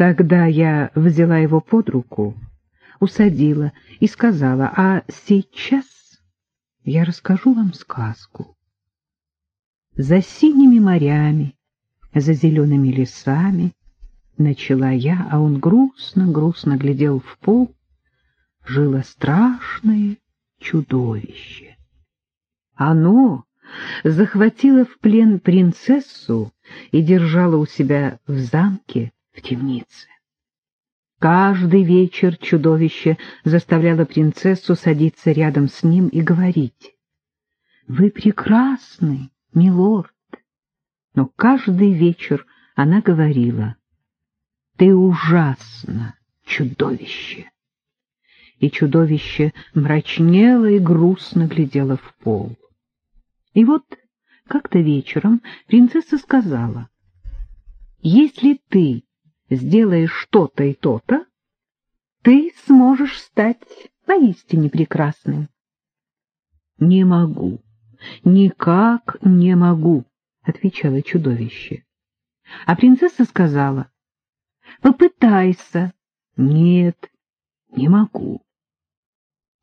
Тогда я взяла его под руку, усадила и сказала, а сейчас я расскажу вам сказку. За синими морями, за зелеными лесами начала я, а он грустно-грустно глядел в пол, жило страшное чудовище. Оно захватило в плен принцессу и держало у себя в замке в темнице. Каждый вечер чудовище заставляло принцессу садиться рядом с ним и говорить «Вы прекрасны, милорд!» Но каждый вечер она говорила «Ты ужасно, чудовище!» И чудовище мрачнело и грустно глядело в пол. И вот как-то вечером принцесса сказала «Если ты сделаешь что-то и то-то, ты сможешь стать поистине прекрасным». «Не могу, никак не могу», — отвечало чудовище. А принцесса сказала, «Попытайся». «Нет, не могу».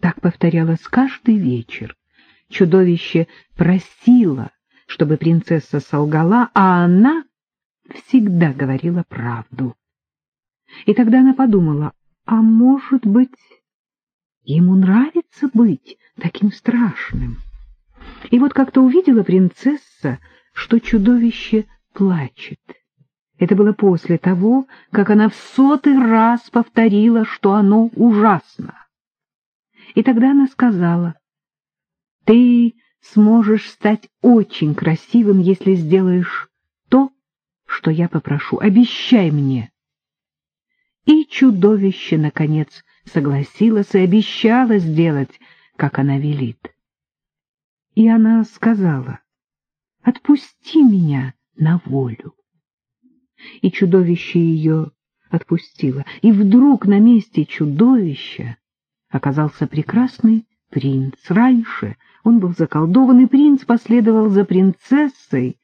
Так повторялось каждый вечер. Чудовище просило, чтобы принцесса солгала, а она всегда говорила правду. И тогда она подумала, а может быть, ему нравится быть таким страшным. И вот как-то увидела принцесса, что чудовище плачет. Это было после того, как она в сотый раз повторила, что оно ужасно. И тогда она сказала, «Ты сможешь стать очень красивым, если сделаешь что я попрошу. Обещай мне». И чудовище, наконец, согласилось и обещало сделать, как она велит. И она сказала, «Отпусти меня на волю». И чудовище ее отпустило, и вдруг на месте чудовища оказался прекрасный принц. Раньше он был заколдован, и принц последовал за принцессой,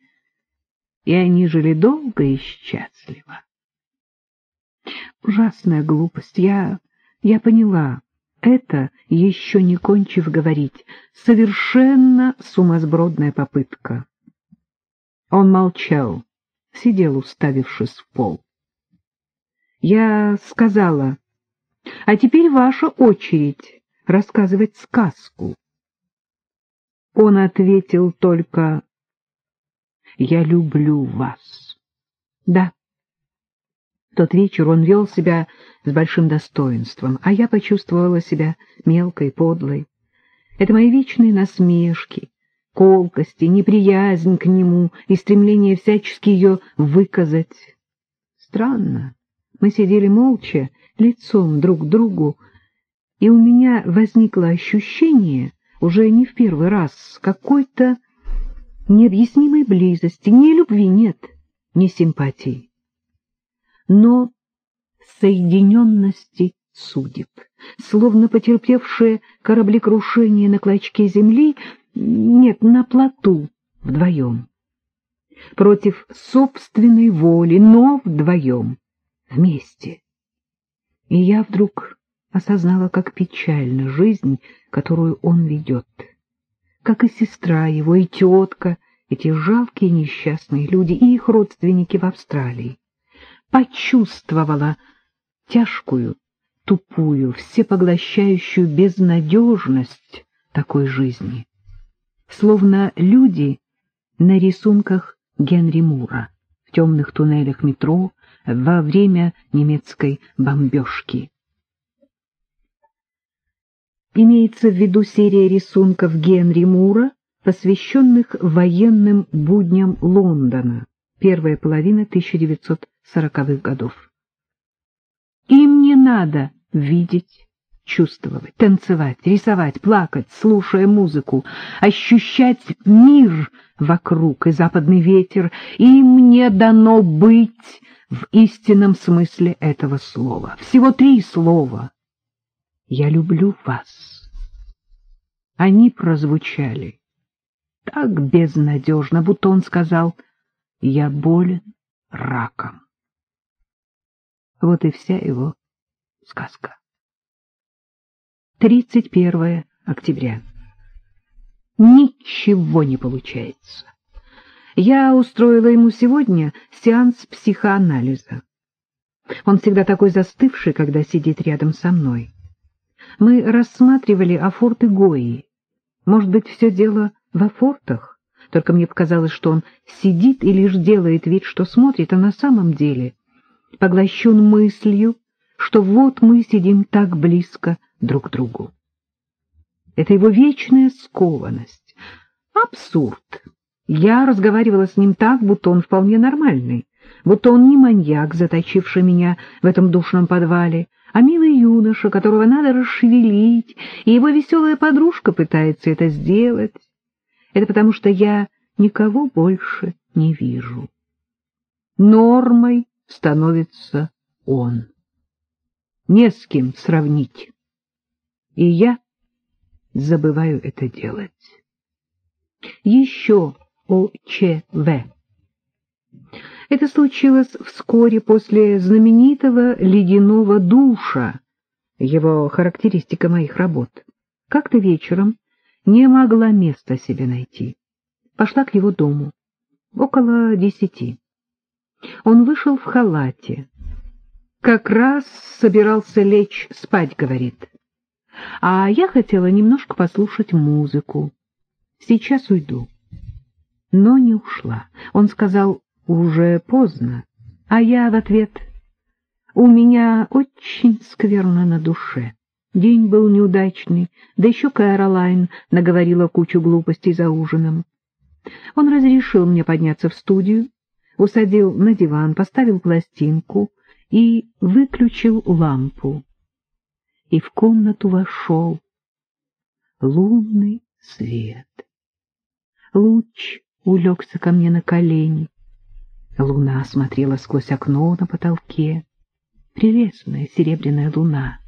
и они жили долго и счастливо. Ужасная глупость. Я... я поняла. Это, еще не кончив говорить, совершенно сумасбродная попытка. Он молчал, сидел, уставившись в пол. Я сказала, а теперь ваша очередь рассказывать сказку. Он ответил только «Я люблю вас». Да. тот вечер он вел себя с большим достоинством, а я почувствовала себя мелкой, подлой. Это мои вечные насмешки, колкости, неприязнь к нему и стремление всячески ее выказать. Странно. Мы сидели молча, лицом друг к другу, и у меня возникло ощущение, уже не в первый раз, какой-то необъяснимой близости, ни любви нет, ни симпатии. Но соединенности судеб, словно потерпевшие кораблекрушение на клочке земли, нет, на плоту вдвоем. Против собственной воли, но вдвоем, вместе. И я вдруг осознала, как печальна жизнь, которую он ведет. Как и сестра его, и тетка, эти жалкие несчастные люди, и их родственники в Австралии. Почувствовала тяжкую, тупую, всепоглощающую безнадежность такой жизни. Словно люди на рисунках Генри Мура в темных туннелях метро во время немецкой бомбежки. Имеется в виду серия рисунков Генри Мура, посвященных военным будням Лондона, первая половина 1940-х годов. Им не надо видеть, чувствовать, танцевать, рисовать, плакать, слушая музыку, ощущать мир вокруг и западный ветер. Им не дано быть в истинном смысле этого слова. Всего три слова «Я люблю вас». Они прозвучали так безнадежно, будто он сказал «Я болен раком». Вот и вся его сказка. 31 октября. Ничего не получается. Я устроила ему сегодня сеанс психоанализа. Он всегда такой застывший, когда сидит рядом со мной. Мы рассматривали афорты Гои. Может быть, все дело в афортах? Только мне показалось, что он сидит и лишь делает вид, что смотрит, а на самом деле поглощен мыслью, что вот мы сидим так близко друг к другу. Это его вечная скованность. Абсурд. Я разговаривала с ним так, будто он вполне нормальный, будто он не маньяк, заточивший меня в этом душном подвале, юноша, которого надо расшевелить, и его веселая подружка пытается это сделать. Это потому, что я никого больше не вижу. Нормой становится он. Не с кем сравнить. И я забываю это делать. Еще о ЧВ. Это случилось вскоре после знаменитого ледяного душа, его характеристика моих работ. Как-то вечером не могла места себе найти. Пошла к его дому. Около десяти. Он вышел в халате. Как раз собирался лечь спать, говорит. А я хотела немножко послушать музыку. Сейчас уйду. Но не ушла. Он сказал, уже поздно. А я в ответ, у меня очень скверно на душе. День был неудачный, да еще Кэролайн наговорила кучу глупостей за ужином. Он разрешил мне подняться в студию, усадил на диван, поставил пластинку и выключил лампу. И в комнату вошел лунный свет. Луч улегся ко мне на колени. Луна смотрела сквозь окно на потолке. Прелестная серебряная луна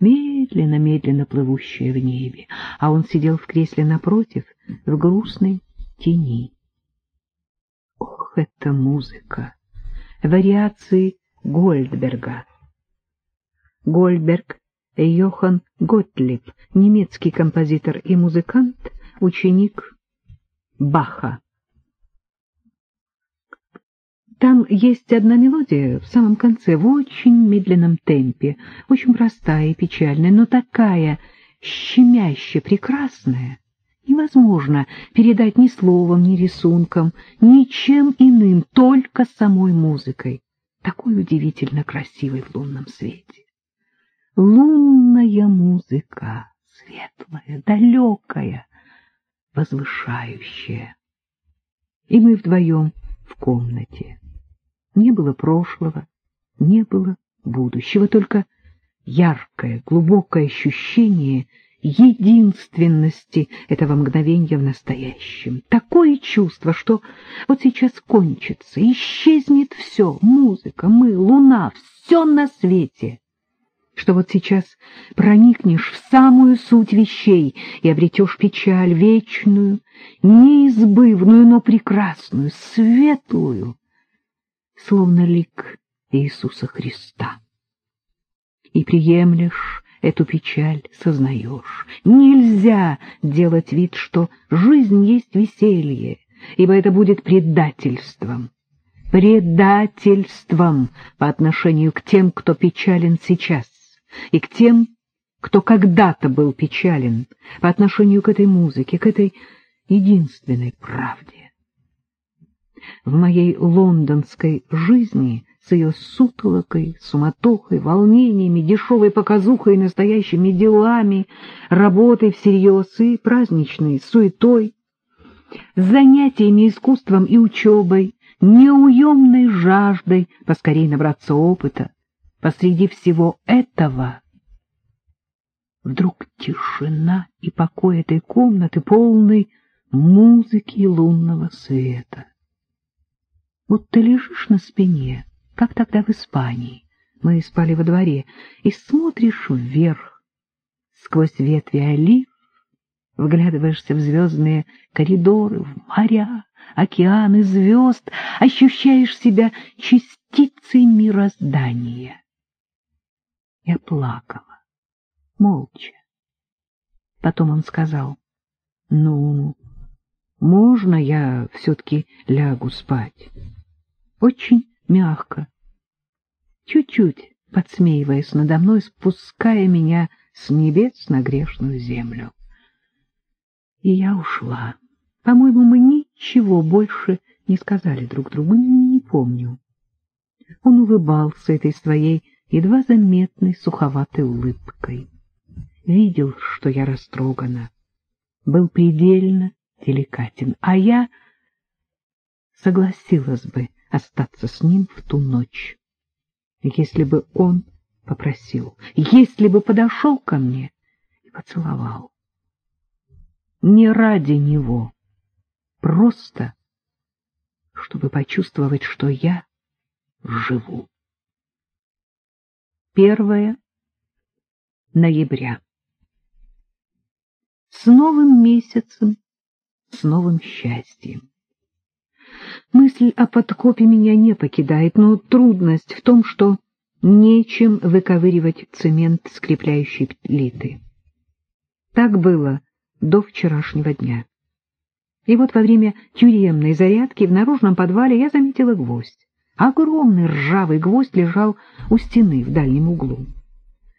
медленно-медленно плывущая в небе, а он сидел в кресле напротив, в грустной тени. Ох, это музыка! Вариации Гольдберга. Гольдберг Йохан Готлиб, немецкий композитор и музыкант, ученик Баха. Там есть одна мелодия в самом конце, в очень медленном темпе, очень простая и печальная, но такая щемяще прекрасная. Невозможно передать ни словом, ни рисунком, ничем иным, только самой музыкой, такой удивительно красивой в лунном свете. Лунная музыка, светлая, далекая, возвышающая. И мы вдвоем в комнате. Не было прошлого, не было будущего, только яркое, глубокое ощущение единственности этого мгновения в настоящем. Такое чувство, что вот сейчас кончится, исчезнет все, музыка, мы, луна, все на свете, что вот сейчас проникнешь в самую суть вещей и обретешь печаль вечную, неизбывную, но прекрасную, светлую, словно лик Иисуса Христа. И приемлешь эту печаль, сознаешь. Нельзя делать вид, что жизнь есть веселье, ибо это будет предательством. Предательством по отношению к тем, кто печален сейчас, и к тем, кто когда-то был печален, по отношению к этой музыке, к этой единственной правде в моей лондонской жизни с ее сутолокой, суматохой, волнениями, дешевой показухой и настоящими делами, работой всерьез и праздничной суетой, занятиями искусством и учебой, неуемной жаждой поскорей набраться опыта. Посреди всего этого вдруг тишина и покой этой комнаты, полной музыки лунного света. Вот ты лежишь на спине, как тогда в Испании. Мы спали во дворе, и смотришь вверх, сквозь ветви олив, вглядываешься в звездные коридоры, в моря, океаны звезд, ощущаешь себя частицей мироздания. Я плакала, молча. Потом он сказал, ну, можно я все-таки лягу спать? Очень мягко, чуть-чуть подсмеиваясь надо мной, спуская меня с небес на грешную землю. И я ушла. По-моему, мы ничего больше не сказали друг другу, не помню. Он улыбался этой своей едва заметной суховатой улыбкой. Видел, что я растрогана, был предельно деликатен, а я согласилась бы остаться с ним в ту ночь, если бы он попросил, если бы подошел ко мне и поцеловал. Не ради него, просто чтобы почувствовать, что я живу. Первое ноября. С новым месяцем, с новым счастьем. Мысль о подкопе меня не покидает, но трудность в том, что нечем выковыривать цемент, скрепляющий плиты. Так было до вчерашнего дня. И вот во время тюремной зарядки в наружном подвале я заметила гвоздь. Огромный ржавый гвоздь лежал у стены в дальнем углу.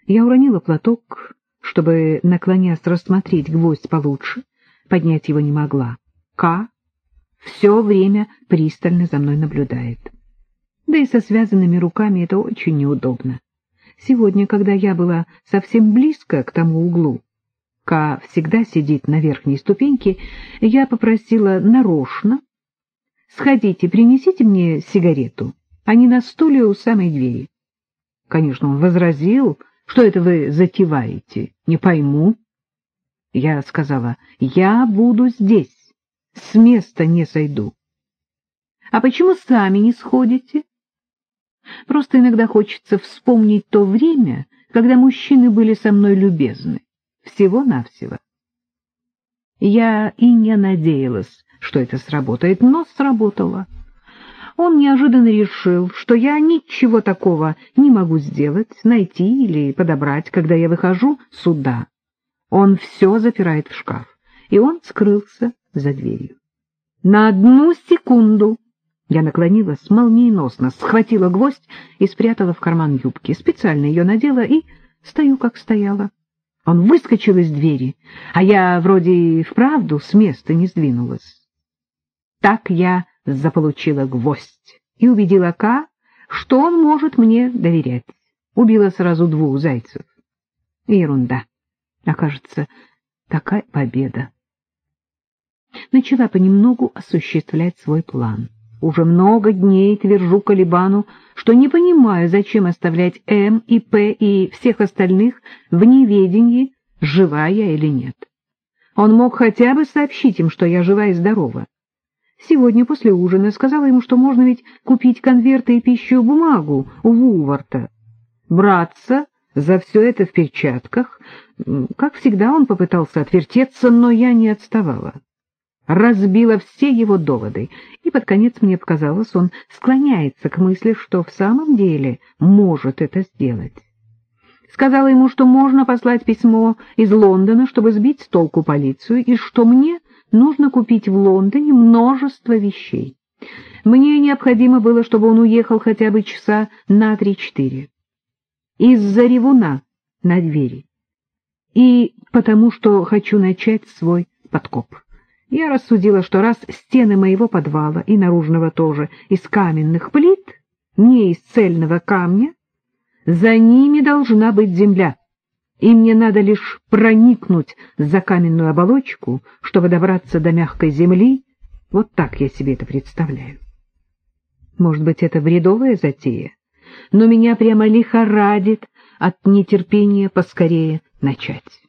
Я уронила платок, чтобы, наклонясь, рассмотреть гвоздь получше, поднять его не могла. К все время пристально за мной наблюдает. Да и со связанными руками это очень неудобно. Сегодня, когда я была совсем близко к тому углу, Ка всегда сидит на верхней ступеньке, я попросила нарочно «Сходите, принесите мне сигарету, а не на стуле у самой двери». Конечно, он возразил, что это вы затеваете, не пойму. Я сказала, я буду здесь, с места не сойду. А почему сами не сходите? Просто иногда хочется вспомнить то время, когда мужчины были со мной любезны. Всего-навсего. Я и не надеялась, что это сработает, но сработало. Он неожиданно решил, что я ничего такого не могу сделать, найти или подобрать, когда я выхожу сюда. Он все запирает в шкаф, и он скрылся за дверью. На одну секунду я наклонилась молниеносно, схватила гвоздь и спрятала в карман юбки. Специально ее надела и стою, как стояла. Он выскочил из двери, а я вроде вправду с места не сдвинулась. Так я заполучила гвоздь и убедила Ка, что он может мне доверять. Убила сразу двух зайцев. Ерунда. Окажется, такая победа. Начала понемногу осуществлять свой план. Уже много дней твержу Калибану, что не понимаю, зачем оставлять М и П и всех остальных в неведении, жива я или нет. Он мог хотя бы сообщить им, что я жива и здорова. Сегодня после ужина сказала ему, что можно ведь купить конверты и пищу бумагу у Вулварта. Браться за все это в перчатках, как всегда он попытался отвертеться, но я не отставала разбила все его доводы, и под конец мне показалось, он склоняется к мысли, что в самом деле может это сделать. Сказала ему, что можно послать письмо из Лондона, чтобы сбить с толку полицию, и что мне нужно купить в Лондоне множество вещей. Мне необходимо было, чтобы он уехал хотя бы часа на три-четыре. Из-за ревуна на двери. И потому что хочу начать свой подкоп. Я рассудила, что раз стены моего подвала и наружного тоже из каменных плит, не из цельного камня, за ними должна быть земля, и мне надо лишь проникнуть за каменную оболочку, чтобы добраться до мягкой земли. Вот так я себе это представляю. Может быть, это бредовая затея, но меня прямо лихорадит от нетерпения поскорее начать.